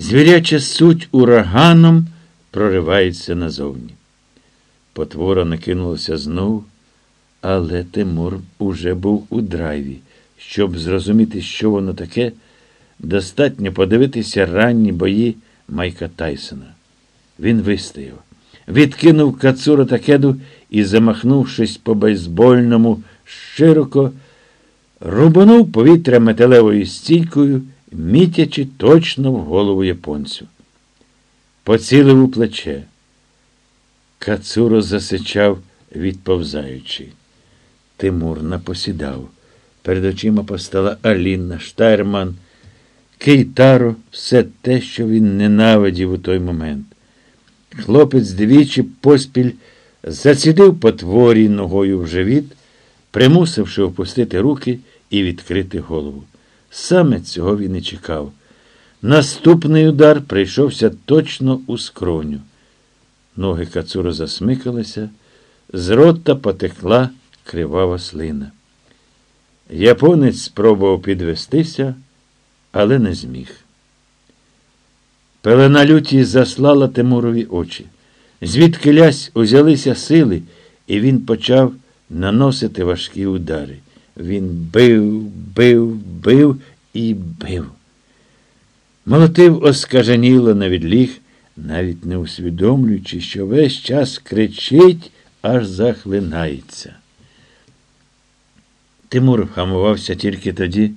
Звіряча суть ураганом проривається назовні. Потвора накинулася знову, але Тимур уже був у драйві. Щоб зрозуміти, що воно таке, достатньо подивитися ранні бої Майка Тайсона. Він вистояв, відкинув кацура Такеду і, замахнувшись по бейсбольному, широко, рубанув повітря металевою стійкою, мітячи точно в голову японцю. Поцілив у плече. Кацуро засичав, відповзаючи. Тимур напосідав. Перед очима постала Аліна, Штайрман, Кейтаро, все те, що він ненавидів у той момент. Хлопець двічі поспіль зацідив потворі ногою в живіт, примусивши опустити руки і відкрити голову. Саме цього він і чекав. Наступний удар прийшовся точно у скроню. Ноги Кацуро засмикалися, з рота потекла кривава слина. Японець спробував підвестися, але не зміг. Пелена люті заслала Тимурові очі. Звідки лясь узялися сили, і він почав наносити важкі удари. Він бив, бив, бив і бив. Молотив оскаженіло на відліг, навіть не усвідомлюючи, що весь час кричить, аж захлинається. Тимур вгамувався тільки тоді,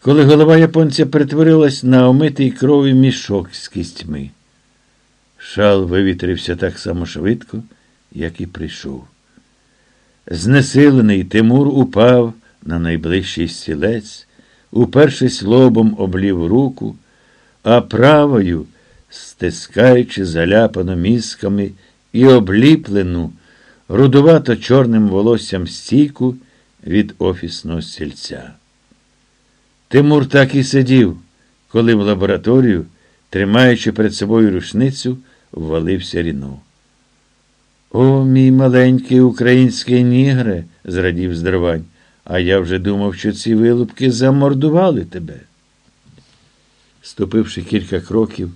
коли голова японця перетворилась на омитий крові мішок з кістьми. Шал вивітрився так само швидко, як і прийшов. Знесилений Тимур упав на найближчий стілець, упершись лобом облів руку, а правою, стискаючи заляпану мізками і обліплену, рудувато чорним волоссям стійку від офісного стільця. Тимур так і сидів, коли в лабораторію, тримаючи перед собою рушницю, ввалився Ріно. О, мій маленький український нігре, зрадів здоровань, а я вже думав, що ці вилупки замордували тебе. Ступивши кілька кроків,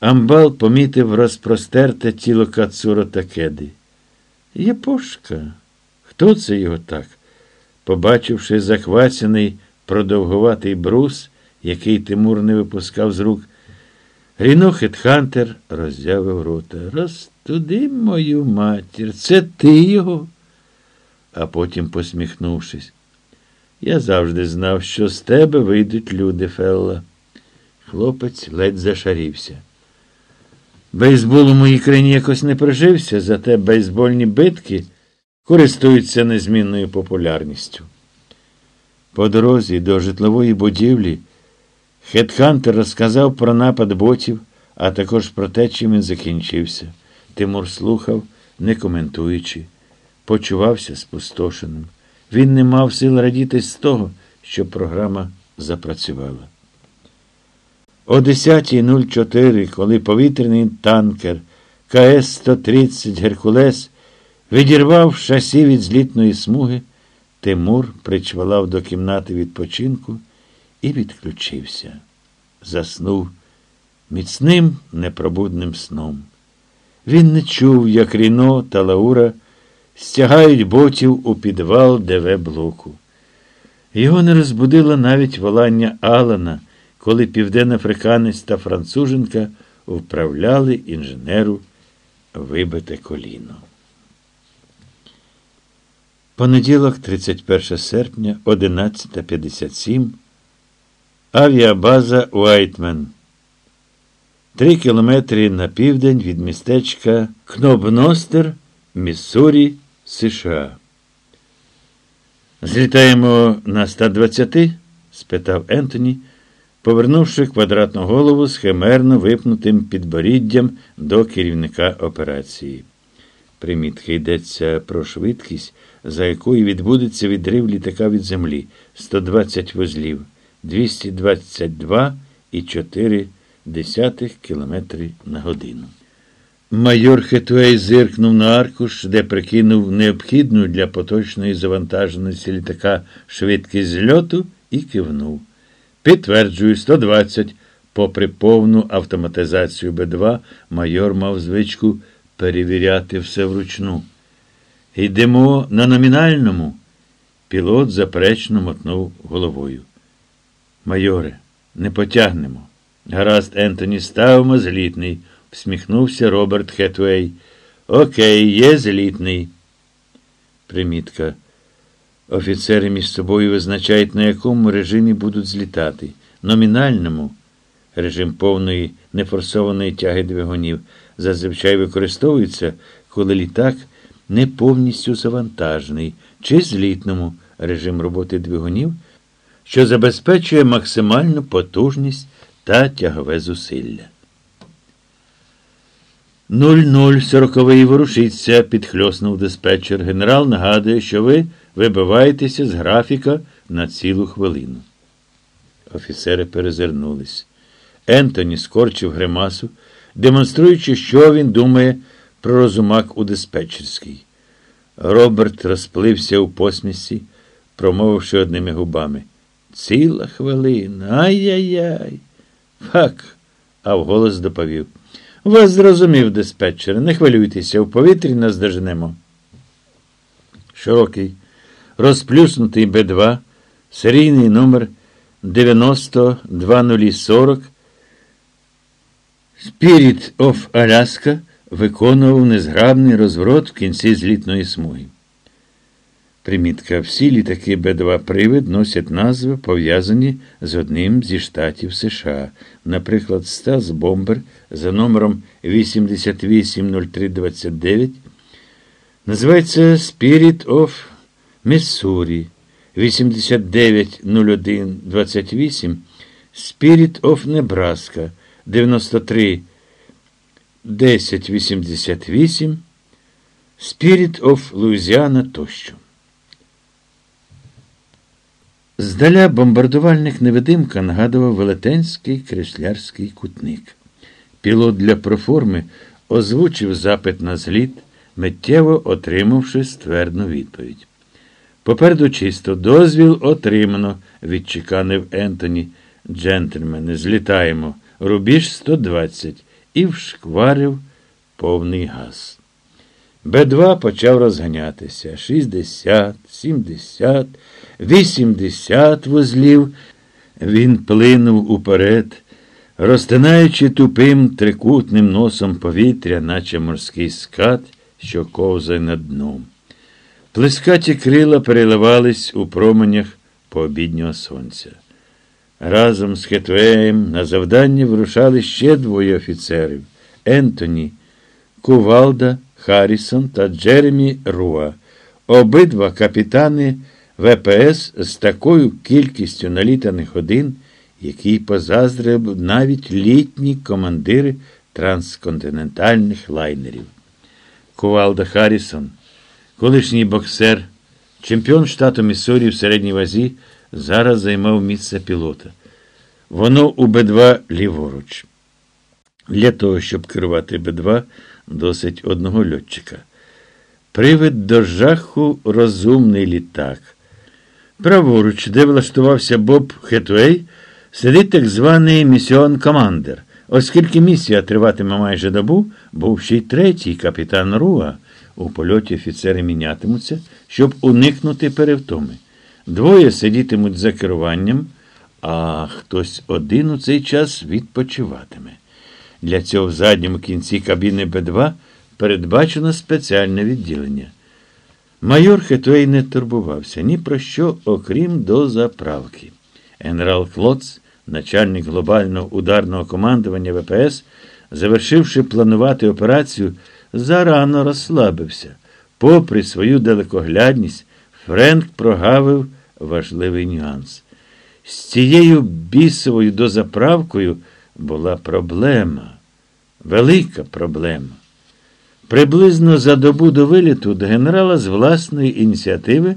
Амбал помітив розпростерте тіло Кацуро Такеди. Єпошка. Хто це його так? Побачивши захвачений продовгуватий брус, який Тимур не випускав з рук, Ріно Хетхантер роззявив рота. Розтуди мою матір, це ти його. А потім, посміхнувшись, я завжди знав, що з тебе вийдуть люди, Фелла. Хлопець ледь зашарівся. Бейсбол у моїй країні якось не прижився, зате бейсбольні битки користуються незмінною популярністю. По дорозі до житлової будівлі Хетхантер розказав про напад ботів, а також про те, чим він закінчився. Тимур слухав, не коментуючи, почувався спустошеним. Він не мав сил радіти з того, що програма запрацювала. О 10.04, коли повітряний танкер КС-130 Геркулес відірвав шасі від злітної смуги, Тимур причвалав до кімнати відпочинку і відключився. Заснув міцним непробудним сном. Він не чув, як Ріно та Лаура стягають ботів у підвал ДВ блоку. Його не розбудило навіть волання Алана, коли південноафриканець та француженка вправляли інженеру вибите коліно. Понеділок, 31 серпня, 11.57. Авіабаза Уайтмен. Три кілометри на південь від містечка Кнобностер, Міссурі, США. Злітаємо на 120? спитав Ентоні, повернувши квадратну голову з химерно випнутим підборіддям до керівника операції. Примітки йдеться про швидкість, за якою відбудеться відрив літака від землі 120 вузлів, 222,4 км на годину. Майор Хетуей зиркнув на аркуш, де прикинув необхідну для поточної завантаженості літака швидкість зльоту і кивнув. Підтверджую, 120, Попри повну автоматизацію Б2, майор мав звичку перевіряти все вручну. Йдемо на номінальному. Пілот заперечно мотнув головою. Майоре, не потягнемо. Гаразд, Ентоні, ставимо злітний, всміхнувся Роберт Хетвей. Окей, є злітний. Примітка. Офіцери між собою визначають, на якому режимі будуть злітати. Номінальному режим повної нефорсованої тяги двигунів зазвичай використовується, коли літак не повністю завантажений, чи злітному режим роботи двигунів, що забезпечує максимальну потужність та тягове зусилля. 00 сороковий ворушиться, підхльоснув диспетчер. Генерал нагадує, що ви вибиваєтеся з графіка на цілу хвилину. Офіцери перезирнулись. Ентоні скорчив гримасу, демонструючи, що він думає про розумак у диспетчерській. Роберт розплився у посмісі, промовивши одними губами. Ціла хвилина. Ай-яй-яй. Фак, а вголос доповів. Вас зрозумів, диспетчер. Не хвилюйтеся, в повітрі нас доженемо. Широкий, розплюснутий Б2, серійний номер 902040 Spirit of Alaska виконував незграбний розворот в кінці злітної смуги. Примітка. Всі літаки Б2 привид носять назви, пов'язані з одним зі штатів США. Наприклад, Стас Бомбер за номером 880329 називається Spirit of Missouri 890128 Spirit of Nebraska 93 1088 Spirit of Louisiana тощо. Здаля бомбардувальник невидимка нагадував велетенський креслярський кутник. Пілот для проформи озвучив запит на зліт, миттєво отримавши ствердну відповідь. Попереду чисто дозвіл отримано, відчеканив Ентоні. Джентльмени, злітаємо. Рубіж 120 і вшкварив повний газ. Б2 почав розганятися. 60, 70, 80 вузлів. Він плинув уперед, розтинаючи тупим трикутним носом повітря, наче морський скат, що ковзає над дном. Плескаті крила переливались у променях пообіднього сонця. Разом з Хетвеєм на завдання вирушали ще двоє офіцерів Ентоні, Кувалда, Харрісон та Джеремі Руа, обидва капітани ВПС з такою кількістю налітаних годин, який позаздрив навіть літні командири трансконтинентальних лайнерів. Кувалда Харрісон, колишній боксер, чемпіон штату Міссурі в середній вазі, зараз займав місце пілота. Воно у Б2 ліворуч. Для того, щоб керувати Б2, досить одного льотчика. Привид до жаху розумний літак. Праворуч, де влаштувався Боб Хетуей, сидить так званий місіон командер. Оскільки місія триватиме майже добу, був ще й третій капітан Руа. У польоті офіцери мінятимуться, щоб уникнути перевтоми. Двоє сидітимуть за керуванням, а хтось один у цей час відпочиватиме. Для цього в задньому кінці кабіни Б2 передбачено спеціальне відділення. Майор Хетвей не турбувався ні про що, окрім до заправки. Генерал Клоц, начальник глобального ударного командування ВПС, завершивши планувати операцію, зарано розслабився. Попри свою далекоглядність, Френк прогавив важливий нюанс. З цією бісовою дозаправкою була проблема, велика проблема. Приблизно за добу до виліту до генерала з власної ініціативи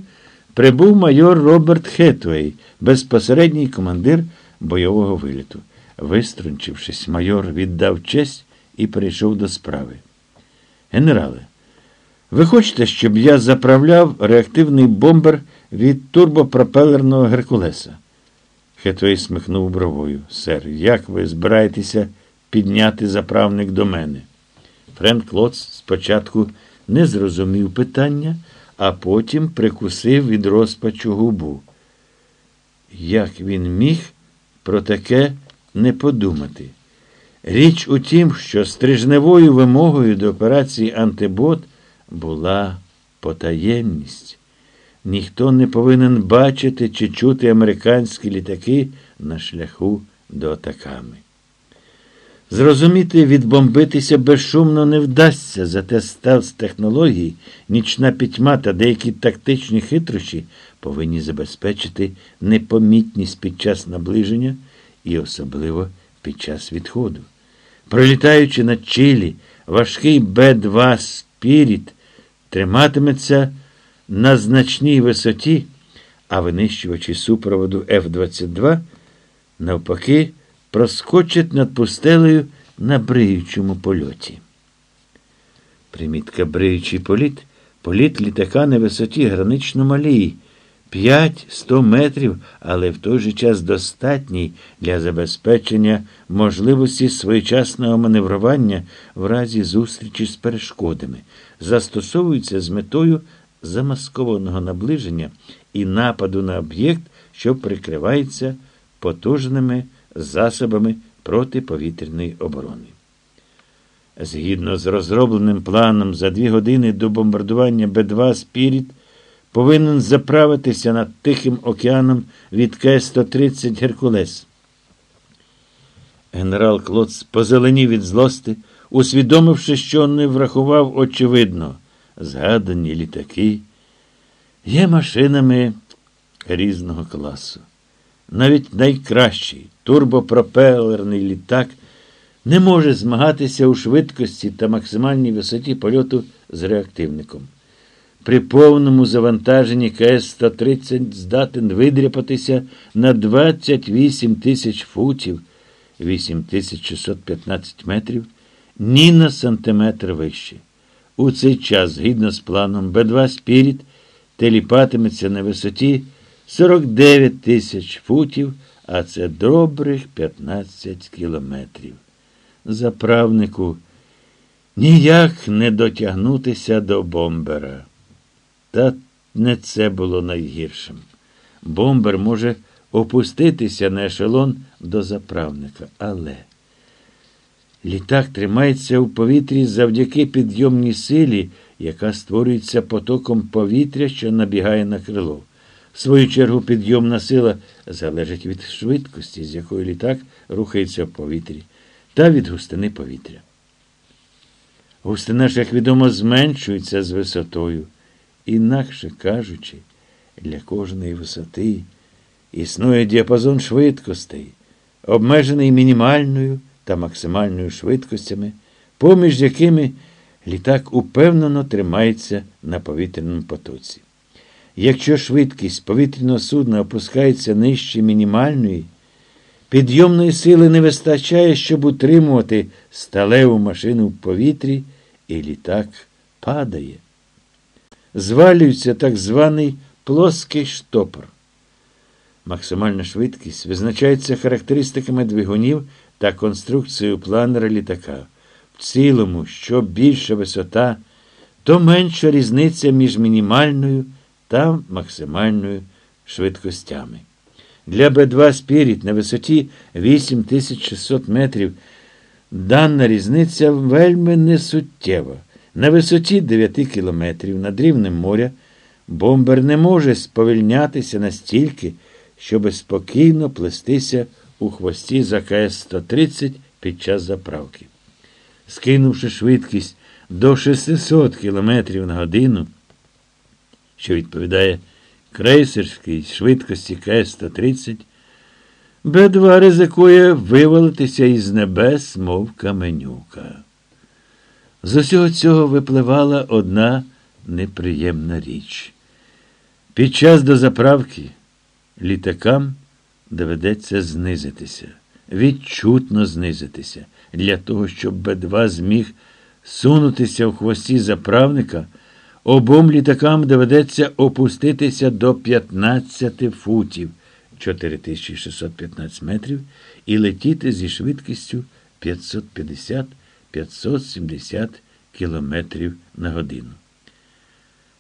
прибув майор Роберт Хетвей, безпосередній командир бойового виліту. Виструнчившись, майор віддав честь і перейшов до справи. Генерале, ви хочете, щоб я заправляв реактивний бомбер від турбопропелерного Геркулеса? Хетвей смихнув бровою. Сер, як ви збираєтеся підняти заправник до мене? Френк Лоц спочатку не зрозумів питання, а потім прикусив від розпачу губу. Як він міг про таке не подумати? Річ у тім, що стрижневою вимогою до операції Антибот була потаємність. Ніхто не повинен бачити чи чути американські літаки на шляху до атаками. Зрозуміти, відбомбитися безшумно не вдасться, зате стелс технології, нічна пітьма та деякі тактичні хитрощі повинні забезпечити непомітність під час наближення і особливо під час відходу. Пролітаючи над Чилі, важкий Б-2 Спіріт триматиметься на значній висоті, а винищувачі супроводу Ф-22 навпаки проскочать над пустелею на бриючому польоті. Примітка бриючий політ політ літака на висоті гранично малій, 5-100 метрів, але в той же час достатній для забезпечення можливості своєчасного маневрування в разі зустрічі з перешкодами, застосовується з метою замаскованого наближення і нападу на об'єкт, що прикривається потужними засобами протиповітряної оборони. Згідно з розробленим планом, за дві години до бомбардування Б-2 Спіріт повинен заправитися над Тихим океаном від К-130 Геркулес. Генерал Клоц позеленів від злости, усвідомивши, що не врахував очевидно, згадані літаки є машинами різного класу. Навіть найкращий турбопропелерний літак не може змагатися у швидкості та максимальній висоті польоту з реактивником. При повному завантаженні КС-130 здатен видряпатися на 28 тисяч футів, 8615 метрів, ні на сантиметр вище. У цей час, згідно з планом, Б2 Спіріт теліпатиметься на висоті 49 тисяч футів, а це добрих 15 кілометрів. Заправнику ніяк не дотягнутися до бомбера. Та не це було найгіршим. Бомбер може опуститися на ешелон до заправника, але літак тримається у повітрі завдяки підйомній силі, яка створюється потоком повітря, що набігає на крило. В свою чергу, підйомна сила залежить від швидкості, з якою літак рухається в повітрі, та від густини повітря. Густина ж, як відомо, зменшується з висотою. Інакше кажучи, для кожної висоти існує діапазон швидкостей, обмежений мінімальною та максимальною швидкостями, поміж якими літак упевнено тримається на повітряному потоці. Якщо швидкість повітряного судна опускається нижче мінімальної, підйомної сили не вистачає, щоб утримувати сталеву машину в повітрі, і літак падає звалюється так званий плоский штопор. Максимальна швидкість визначається характеристиками двигунів та конструкцією планера літака. В цілому, що більша висота, то менша різниця між мінімальною та максимальною швидкостями. Для Б2 Спіріт на висоті 8600 метрів дана різниця вельми несуттєва. На висоті 9 кілометрів над рівнем моря бомбер не може сповільнятися настільки, щоб спокійно плестися у хвості за КС-130 під час заправки. Скинувши швидкість до 600 км на годину, що відповідає крейсерській швидкості КС-130, Б2 ризикує вивалитися із небес, мов каменюка. З усього цього випливала одна неприємна річ. Під час дозаправки літакам доведеться знизитися, відчутно знизитися, для того, щоб Б2 зміг сунутися в хвості заправника, обом літакам доведеться опуститися до 15 футів, 4615 метрів і летіти зі швидкістю 550-570 кілометрів на годину.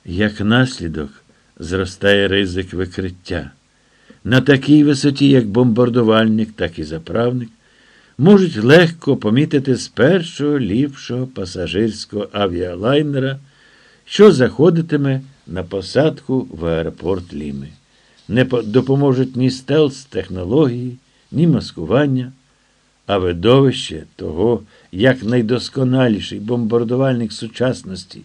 Як наслідок зростає ризик викриття. На такій висоті, як бомбардувальник, так і заправник, можуть легко помітити з першого ліпшого пасажирського авіалайнера, що заходитиме на посадку в аеропорт Ліми. Не допоможуть ні стелс технології, ні маскування, а видовище того, як найдосконаліший бомбардувальник сучасності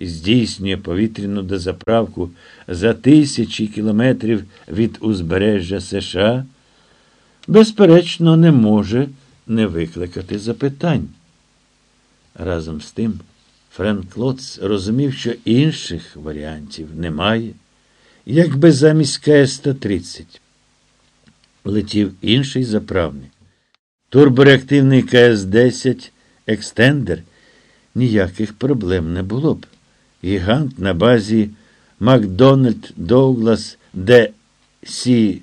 здійснює повітряну дозаправку за тисячі кілометрів від узбережжя США, безперечно, не може не викликати запитань. Разом з тим, Френк Лоц розумів, що інших варіантів немає, якби замість КС-130 летів інший заправник. Турбореактивний КС-10 екстендер ніяких проблем не було б. Гігант на базі Макдональд Доуглас ДС-10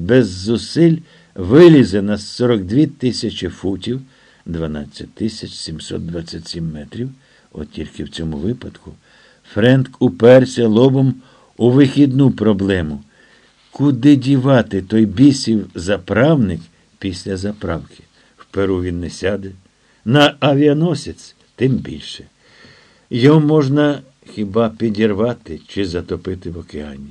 без зусиль вилізе на 42 тисячі футів 12 727 метрів. От тільки в цьому випадку Френк уперся лобом у вихідну проблему. Куди дівати той бісів заправник після заправки? В Перу він не сяде. На авіаносець тим більше. Його можна хіба підірвати чи затопити в океані.